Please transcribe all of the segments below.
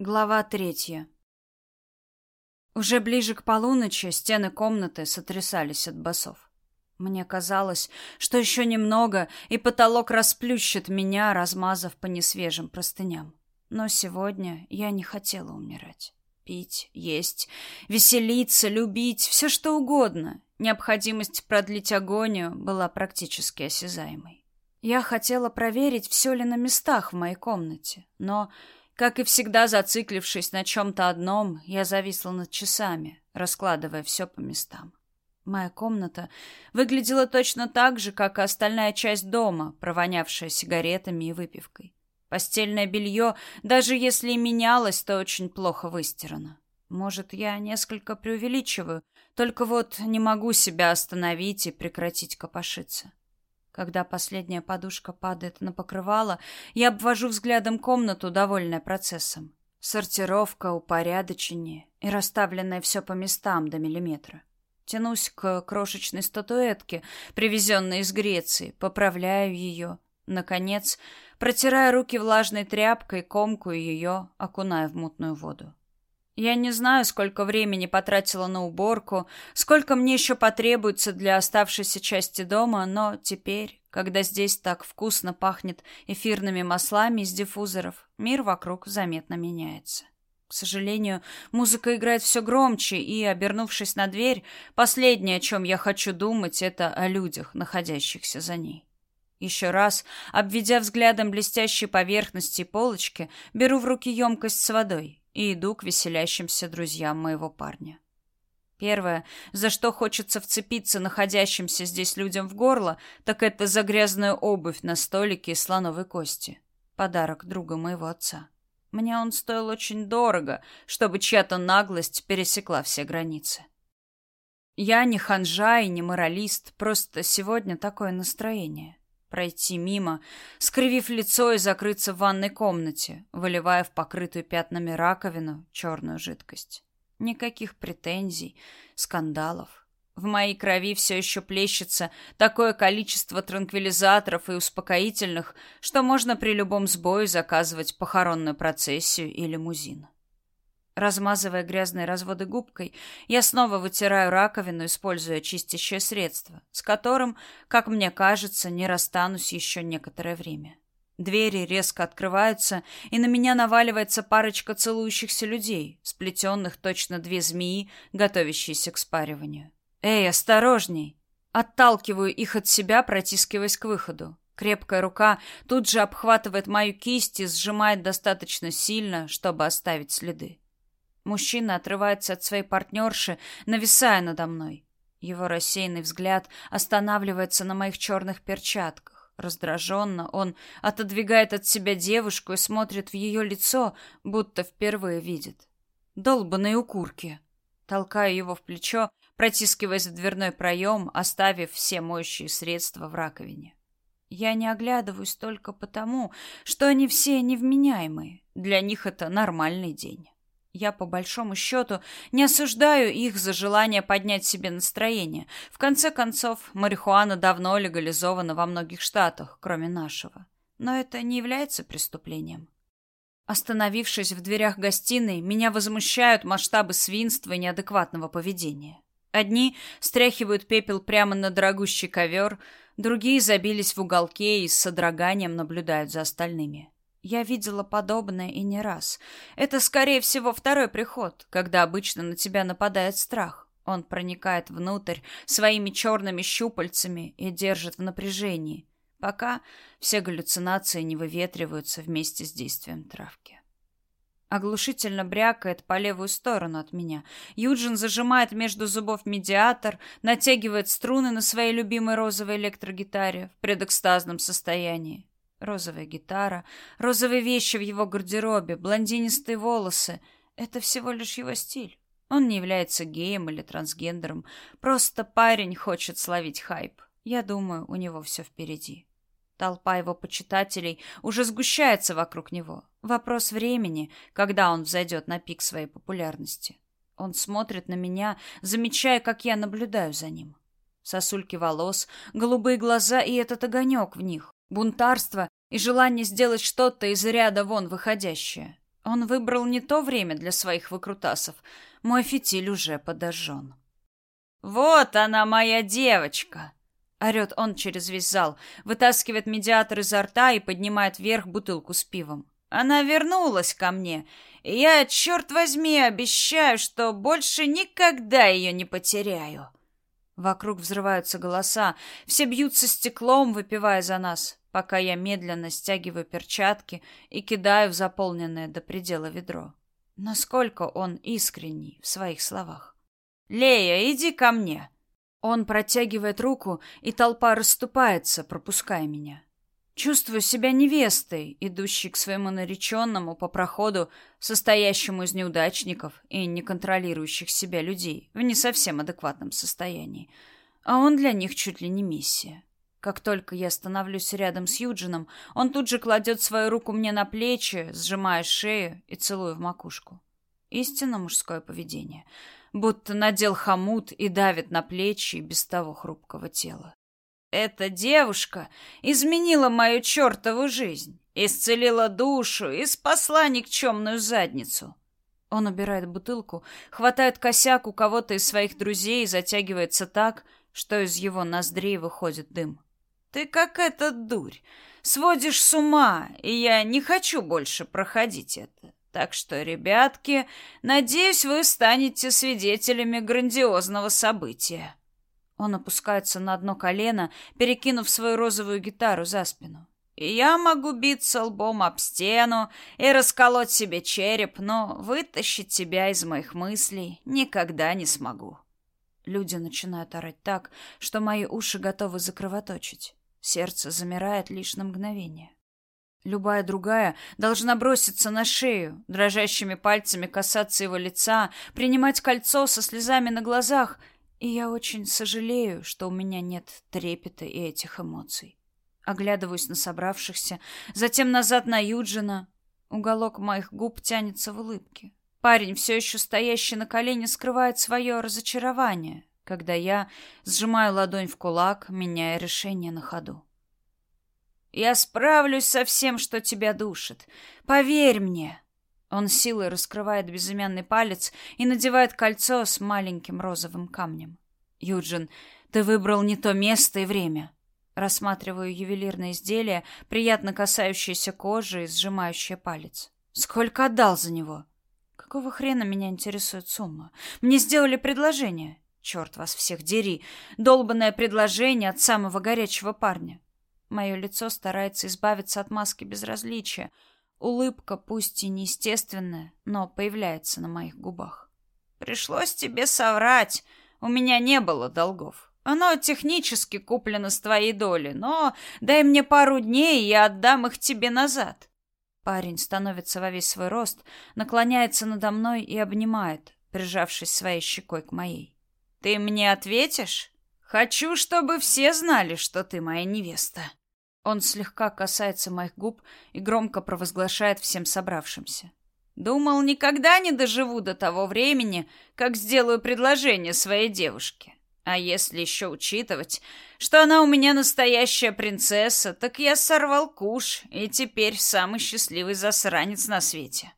Глава третья. Уже ближе к полуночи стены комнаты сотрясались от басов. Мне казалось, что еще немного, и потолок расплющит меня, размазав по несвежим простыням. Но сегодня я не хотела умирать. Пить, есть, веселиться, любить, все что угодно. Необходимость продлить агонию была практически осязаемой. Я хотела проверить, все ли на местах в моей комнате, но как и всегда, зациклившись на чем-то одном, я зависла над часами, раскладывая все по местам. Моя комната выглядела точно так же, как и остальная часть дома, провонявшая сигаретами и выпивкой. Постельное белье, даже если и менялось, то очень плохо выстирано. Может, я несколько преувеличиваю, только вот не могу себя остановить и прекратить копошиться. Когда последняя подушка падает на покрывало, я обвожу взглядом комнату, довольная процессом. Сортировка, упорядочение и расставленное все по местам до миллиметра. Тянусь к крошечной статуэтке, привезенной из Греции, поправляю ее. Наконец, протирая руки влажной тряпкой, комкую ее, окуная в мутную воду. Я не знаю, сколько времени потратила на уборку, сколько мне еще потребуется для оставшейся части дома, но теперь, когда здесь так вкусно пахнет эфирными маслами из диффузоров, мир вокруг заметно меняется. К сожалению, музыка играет все громче, и, обернувшись на дверь, последнее, о чем я хочу думать, это о людях, находящихся за ней. Еще раз, обведя взглядом блестящие поверхности и полочки, беру в руки емкость с водой и иду к веселящимся друзьям моего парня. Первое, за что хочется вцепиться находящимся здесь людям в горло, так это за грязную обувь на столике из слоновой кости. Подарок друга моего отца. Мне он стоил очень дорого, чтобы чья-то наглость пересекла все границы. Я не ханжа и не моралист, просто сегодня такое настроение пройти мимо, скривив лицо и закрыться в ванной комнате, выливая в покрытую пятнами раковину черную жидкость. Никаких претензий, скандалов. В моей крови все еще плещется такое количество транквилизаторов и успокоительных, что можно при любом сбое заказывать похоронную процессию и лимузин. Размазывая грязные разводы губкой, я снова вытираю раковину, используя чистящее средство, с которым, как мне кажется, не расстанусь еще некоторое время. Двери резко открываются, и на меня наваливается парочка целующихся людей, сплетенных точно две змеи, готовящиеся к спариванию. «Эй, осторожней!» Отталкиваю их от себя, протискиваясь к выходу. Крепкая рука тут же обхватывает мою кисть и сжимает достаточно сильно, чтобы оставить следы. Мужчина отрывается от своей партнерши, нависая надо мной. Его рассеянный взгляд останавливается на моих черных перчатках. Раздраженно он отодвигает от себя девушку и смотрит в ее лицо, будто впервые видит. Долбаные укурки. Толкаю его в плечо, протискиваясь в дверной проем, оставив все моющие средства в раковине. Я не оглядываюсь только потому, что они все невменяемые. Для них это нормальный день. Я, по большому счету, не осуждаю их за желание поднять себе настроение. В конце концов, марихуана давно легализована во многих штатах, кроме нашего. Но это не является преступлением. Остановившись в дверях гостиной, меня возмущают масштабы свинства и неадекватного поведения. Одни стряхивают пепел прямо на дорогущий ковер, другие забились в уголке и с содроганием наблюдают за остальными. Я видела подобное и не раз. Это, скорее всего, второй приход, когда обычно на тебя нападает страх. Он проникает внутрь своими черными щупальцами и держит в напряжении, пока все галлюцинации не выветриваются вместе с действием травки. Оглушительно брякает по левую сторону от меня. Юджин зажимает между зубов медиатор, натягивает струны на своей любимой розовой электрогитаре в предэкстазном состоянии. Розовая гитара, розовые вещи в его гардеробе, блондинистые волосы — это всего лишь его стиль. Он не является геем или трансгендером. Просто парень хочет словить хайп. Я думаю, у него все впереди. Толпа его почитателей уже сгущается вокруг него. Вопрос времени, когда он взойдет на пик своей популярности. Он смотрит на меня, замечая, как я наблюдаю за ним. Сосульки волос, голубые глаза и этот огонек в них. Бунтарство и желание сделать что-то из ряда вон выходящее. Он выбрал не то время для своих выкрутасов. Мой фитиль уже подожжен. «Вот она, моя девочка!» Орет он через весь зал, вытаскивает медиатор изо рта и поднимает вверх бутылку с пивом. Она вернулась ко мне, и я, черт возьми, обещаю, что больше никогда ее не потеряю. Вокруг взрываются голоса, все бьются стеклом, выпивая за нас, пока я медленно стягиваю перчатки и кидаю в заполненное до предела ведро. Насколько он искренний в своих словах. «Лея, иди ко мне!» Он протягивает руку, и толпа расступается, пропуская меня. Чувствую себя невестой, идущей к своему нареченному по проходу, состоящему из неудачников и неконтролирующих себя людей в не совсем адекватном состоянии. А он для них чуть ли не миссия. Как только я становлюсь рядом с Юджином, он тут же кладет свою руку мне на плечи, сжимая шею и целуя в макушку. Истинно мужское поведение. Будто надел хомут и давит на плечи без того хрупкого тела. Эта девушка изменила мою чертову жизнь, исцелила душу и спасла никчемную задницу. Он убирает бутылку, хватает косяк у кого-то из своих друзей и затягивается так, что из его ноздрей выходит дым. Ты как эта дурь, сводишь с ума, и я не хочу больше проходить это. Так что, ребятки, надеюсь, вы станете свидетелями грандиозного события. Он опускается на одно колено, перекинув свою розовую гитару за спину. И я могу биться лбом об стену и расколоть себе череп, но вытащить тебя из моих мыслей никогда не смогу. Люди начинают орать так, что мои уши готовы закровоточить. Сердце замирает лишь на мгновение. Любая другая должна броситься на шею, дрожащими пальцами касаться его лица, принимать кольцо со слезами на глазах — и я очень сожалею, что у меня нет трепета и этих эмоций. Оглядываюсь на собравшихся, затем назад на Юджина. Уголок моих губ тянется в улыбке. Парень, все еще стоящий на колене, скрывает свое разочарование, когда я сжимаю ладонь в кулак, меняя решение на ходу. «Я справлюсь со всем, что тебя душит. Поверь мне!» Он силой раскрывает безымянный палец и надевает кольцо с маленьким розовым камнем. «Юджин, ты выбрал не то место и время». Рассматриваю ювелирное изделие, приятно касающееся кожи и сжимающее палец. «Сколько отдал за него?» «Какого хрена меня интересует сумма? Мне сделали предложение». «Черт вас всех дери! Долбанное предложение от самого горячего парня». Мое лицо старается избавиться от маски безразличия — Улыбка, пусть и неестественная, но появляется на моих губах. Пришлось тебе соврать. У меня не было долгов. Оно технически куплено с твоей доли, но дай мне пару дней, и я отдам их тебе назад. Парень становится во весь свой рост, наклоняется надо мной и обнимает, прижавшись своей щекой к моей. Ты мне ответишь? Хочу, чтобы все знали, что ты моя невеста. Он слегка касается моих губ и громко провозглашает всем собравшимся. Думал, никогда не доживу до того времени, как сделаю предложение своей девушке. А если еще учитывать, что она у меня настоящая принцесса, так я сорвал куш и теперь самый счастливый засранец на свете.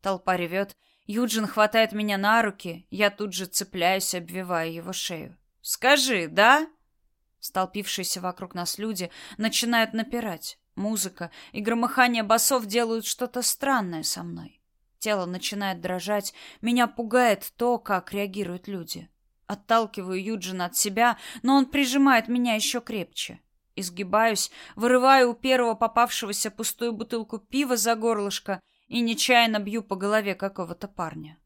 Толпа ревет. Юджин хватает меня на руки, я тут же цепляюсь, обвивая его шею. «Скажи, да?» Столпившиеся вокруг нас люди начинают напирать. Музыка и громыхание басов делают что-то странное со мной. Тело начинает дрожать, меня пугает то, как реагируют люди. Отталкиваю Юджина от себя, но он прижимает меня еще крепче. Изгибаюсь, вырываю у первого попавшегося пустую бутылку пива за горлышко и нечаянно бью по голове какого-то парня.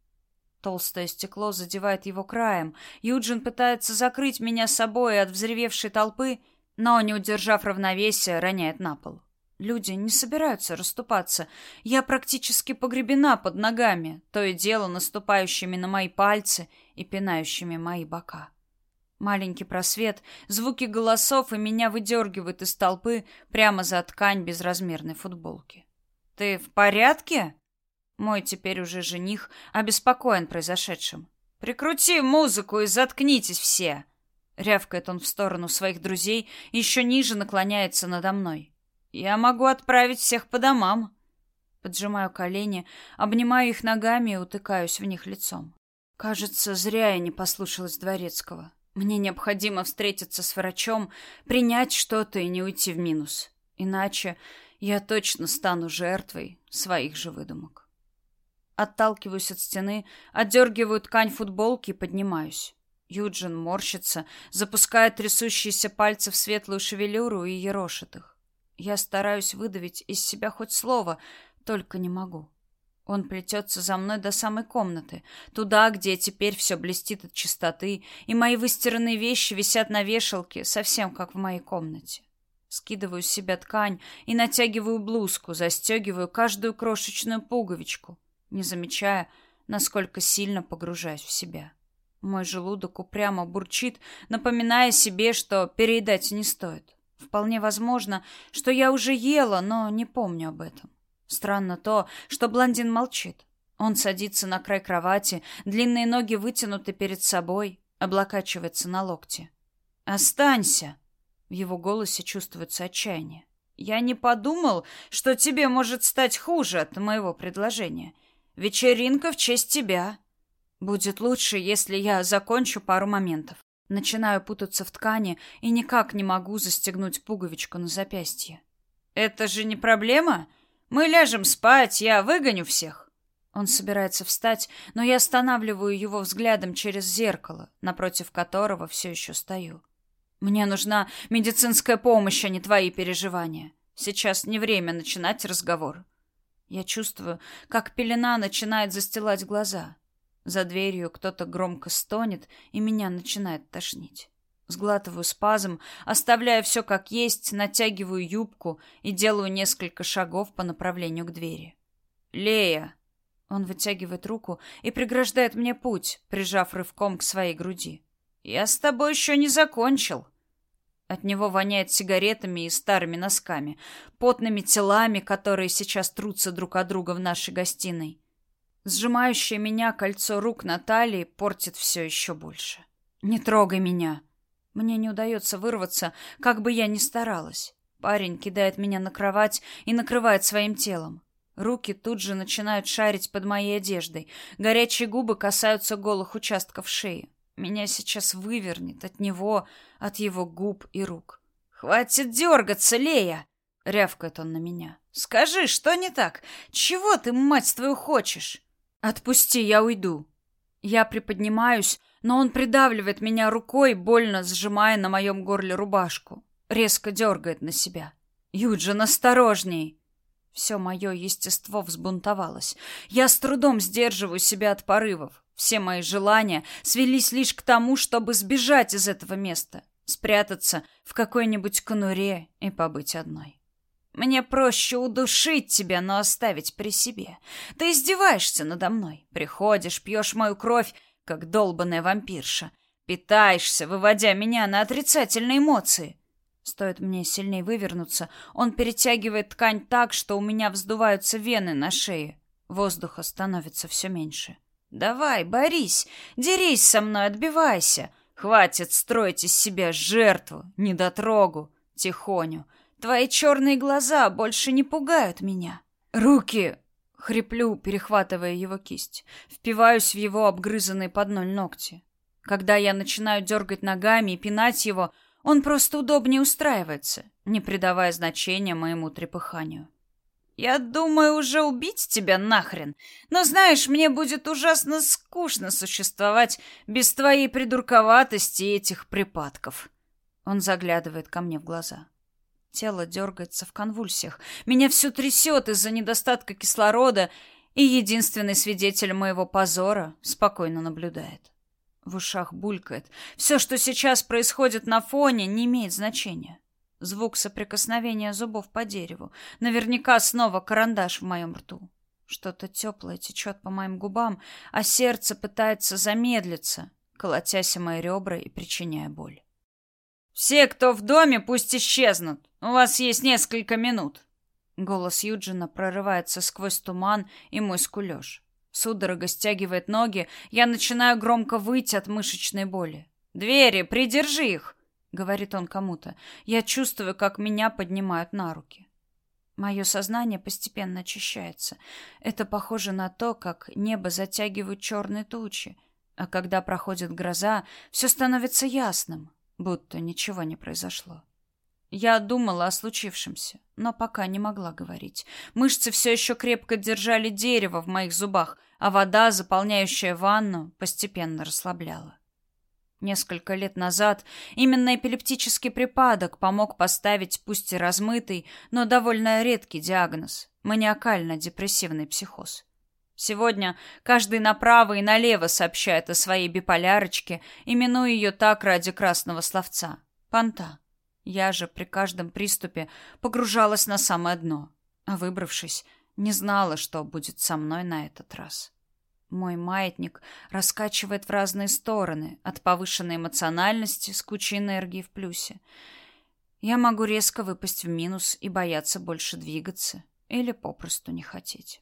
Толстое стекло задевает его краем. Юджин пытается закрыть меня собой от взревевшей толпы, но, не удержав равновесия, роняет на пол. Люди не собираются расступаться. Я практически погребена под ногами, то и дело наступающими на мои пальцы и пинающими мои бока. Маленький просвет, звуки голосов и меня выдергивают из толпы прямо за ткань безразмерной футболки. «Ты в порядке?» Мой теперь уже жених обеспокоен произошедшим. «Прикрути музыку и заткнитесь все!» Рявкает он в сторону своих друзей еще ниже наклоняется надо мной. «Я могу отправить всех по домам». Поджимаю колени, обнимаю их ногами и утыкаюсь в них лицом. Кажется, зря я не послушалась Дворецкого. Мне необходимо встретиться с врачом, принять что-то и не уйти в минус. Иначе я точно стану жертвой своих же выдумок. Отталкиваюсь от стены, отдергиваю ткань футболки и поднимаюсь. Юджин морщится, запускает трясущиеся пальцы в светлую шевелюру и ерошит их. Я стараюсь выдавить из себя хоть слово, только не могу. Он плетется за мной до самой комнаты, туда, где теперь все блестит от чистоты, и мои выстиранные вещи висят на вешалке, совсем как в моей комнате. Скидываю с себя ткань и натягиваю блузку, застегиваю каждую крошечную пуговичку, не замечая, насколько сильно погружаюсь в себя. Мой желудок упрямо бурчит, напоминая себе, что переедать не стоит. Вполне возможно, что я уже ела, но не помню об этом. Странно то, что блондин молчит. Он садится на край кровати, длинные ноги вытянуты перед собой, облокачивается на локте. «Останься!» В его голосе чувствуется отчаяние. «Я не подумал, что тебе может стать хуже от моего предложения. Вечеринка в честь тебя. Будет лучше, если я закончу пару моментов. Начинаю путаться в ткани и никак не могу застегнуть пуговичку на запястье. Это же не проблема?» Мы ляжем спать, я выгоню всех. Он собирается встать, но я останавливаю его взглядом через зеркало, напротив которого все еще стою. Мне нужна медицинская помощь, а не твои переживания. Сейчас не время начинать разговор. Я чувствую, как пелена начинает застилать глаза. За дверью кто-то громко стонет, и меня начинает тошнить. Сглатываю спазм, оставляя все как есть, натягиваю юбку и делаю несколько шагов по направлению к двери. «Лея!» Он вытягивает руку и преграждает мне путь, прижав рывком к своей груди. «Я с тобой еще не закончил!» От него воняет сигаретами и старыми носками, потными телами, которые сейчас трутся друг от друга в нашей гостиной. Сжимающее меня кольцо рук на талии портит все еще больше. «Не трогай меня!» Мне не удается вырваться, как бы я ни старалась. Парень кидает меня на кровать и накрывает своим телом. Руки тут же начинают шарить под моей одеждой. Горячие губы касаются голых участков шеи. Меня сейчас вывернет от него, от его губ и рук. «Хватит дергаться, Лея!» — рявкает он на меня. «Скажи, что не так? Чего ты, мать твою, хочешь?» «Отпусти, я уйду». Я приподнимаюсь, но он придавливает меня рукой, больно сжимая на моем горле рубашку. Резко дергает на себя. «Юджин, осторожней!» Все мое естество взбунтовалось. Я с трудом сдерживаю себя от порывов. Все мои желания свелись лишь к тому, чтобы сбежать из этого места, спрятаться в какой-нибудь конуре и побыть одной. Мне проще удушить тебя, но оставить при себе. Ты издеваешься надо мной. Приходишь, пьешь мою кровь как долбаная вампирша. Питаешься, выводя меня на отрицательные эмоции. Стоит мне сильнее вывернуться, он перетягивает ткань так, что у меня вздуваются вены на шее. Воздуха становится все меньше. Давай, борись, дерись со мной, отбивайся. Хватит строить из себя жертву, недотрогу, тихоню. Твои черные глаза больше не пугают меня. Руки, Хриплю, перехватывая его кисть. Впиваюсь в его обгрызанные под ноль ногти. Когда я начинаю дергать ногами и пинать его, он просто удобнее устраивается, не придавая значения моему трепыханию. «Я думаю уже убить тебя нахрен, но, знаешь, мне будет ужасно скучно существовать без твоей придурковатости и этих припадков». Он заглядывает ко мне в глаза. Тело дергается в конвульсиях. Меня все трясет из-за недостатка кислорода, и единственный свидетель моего позора спокойно наблюдает. В ушах булькает. Все, что сейчас происходит на фоне, не имеет значения. Звук соприкосновения зубов по дереву. Наверняка снова карандаш в моем рту. Что-то теплое течет по моим губам, а сердце пытается замедлиться, колотясь о мои ребра и причиняя боль. «Все, кто в доме, пусть исчезнут. У вас есть несколько минут». Голос Юджина прорывается сквозь туман и мой скулёж. Судорога стягивает ноги, я начинаю громко выть от мышечной боли. «Двери, придержи их!» — говорит он кому-то. Я чувствую, как меня поднимают на руки. Мое сознание постепенно очищается. Это похоже на то, как небо затягивают черные тучи, а когда проходит гроза, все становится ясным, будто ничего не произошло. Я думала о случившемся, но пока не могла говорить. Мышцы все еще крепко держали дерево в моих зубах, а вода, заполняющая ванну, постепенно расслабляла. Несколько лет назад именно эпилептический припадок помог поставить пусть и размытый, но довольно редкий диагноз – маниакально-депрессивный психоз. Сегодня каждый направо и налево сообщает о своей биполярочке, именуя ее так ради красного словца – понта. Я же при каждом приступе погружалась на самое дно, а выбравшись, не знала, что будет со мной на этот раз. Мой маятник раскачивает в разные стороны, от повышенной эмоциональности с кучей энергии в плюсе. Я могу резко выпасть в минус и бояться больше двигаться или попросту не хотеть.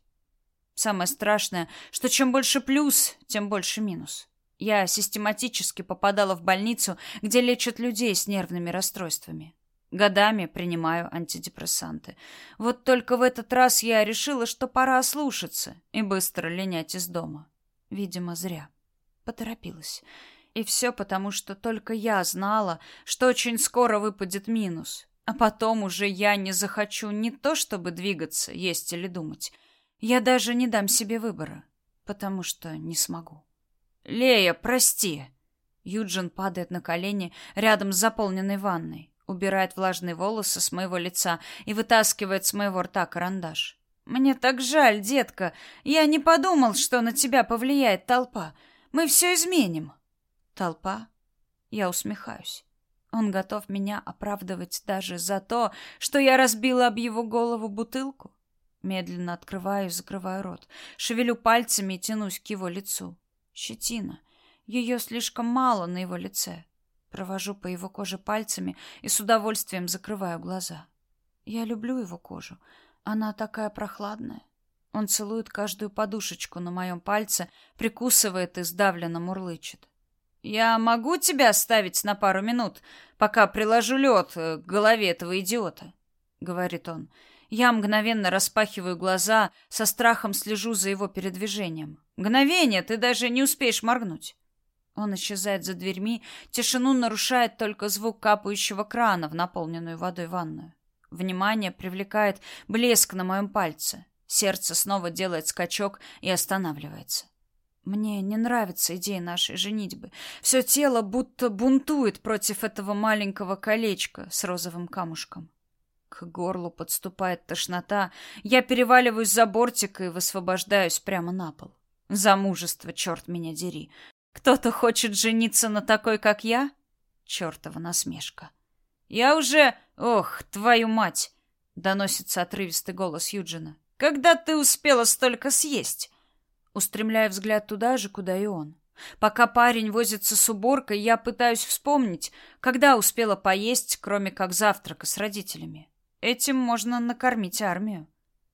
Самое страшное, что чем больше плюс, тем больше минус. Я систематически попадала в больницу, где лечат людей с нервными расстройствами. Годами принимаю антидепрессанты. Вот только в этот раз я решила, что пора ослушаться и быстро линять из дома. Видимо, зря. Поторопилась. И все потому, что только я знала, что очень скоро выпадет минус. А потом уже я не захочу не то, чтобы двигаться, есть или думать. Я даже не дам себе выбора, потому что не смогу. «Лея, прости!» Юджин падает на колени рядом с заполненной ванной убирает влажные волосы с моего лица и вытаскивает с моего рта карандаш. «Мне так жаль, детка. Я не подумал, что на тебя повлияет толпа. Мы все изменим». «Толпа?» Я усмехаюсь. Он готов меня оправдывать даже за то, что я разбила об его голову бутылку. Медленно открываю и закрываю рот, шевелю пальцами и тянусь к его лицу. Щетина. Ее слишком мало на его лице. Провожу по его коже пальцами и с удовольствием закрываю глаза. Я люблю его кожу. Она такая прохладная. Он целует каждую подушечку на моем пальце, прикусывает и сдавленно мурлычет. «Я могу тебя оставить на пару минут, пока приложу лед к голове этого идиота?» — говорит он. Я мгновенно распахиваю глаза, со страхом слежу за его передвижением. Мгновение, ты даже не успеешь моргнуть. Он исчезает за дверьми, тишину нарушает только звук капающего крана в наполненную водой ванную. Внимание привлекает блеск на моем пальце. Сердце снова делает скачок и останавливается. Мне не нравится идея нашей женитьбы. Все тело будто бунтует против этого маленького колечка с розовым камушком. К горлу подступает тошнота. Я переваливаюсь за бортик и высвобождаюсь прямо на пол. Замужество, черт меня дери. Кто-то хочет жениться на такой, как я? Чёртова насмешка. Я уже... Ох, твою мать! Доносится отрывистый голос Юджина. Когда ты успела столько съесть? Устремляя взгляд туда же, куда и он. Пока парень возится с уборкой, я пытаюсь вспомнить, когда успела поесть, кроме как завтрака с родителями. Этим можно накормить армию.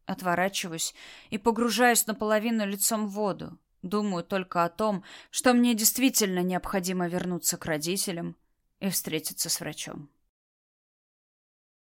Отворачиваюсь и погружаюсь наполовину лицом в воду, Думаю только о том, что мне действительно необходимо вернуться к родителям и встретиться с врачом.